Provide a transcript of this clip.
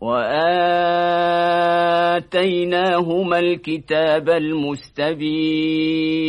وآتيناهما الكتاب المستبين.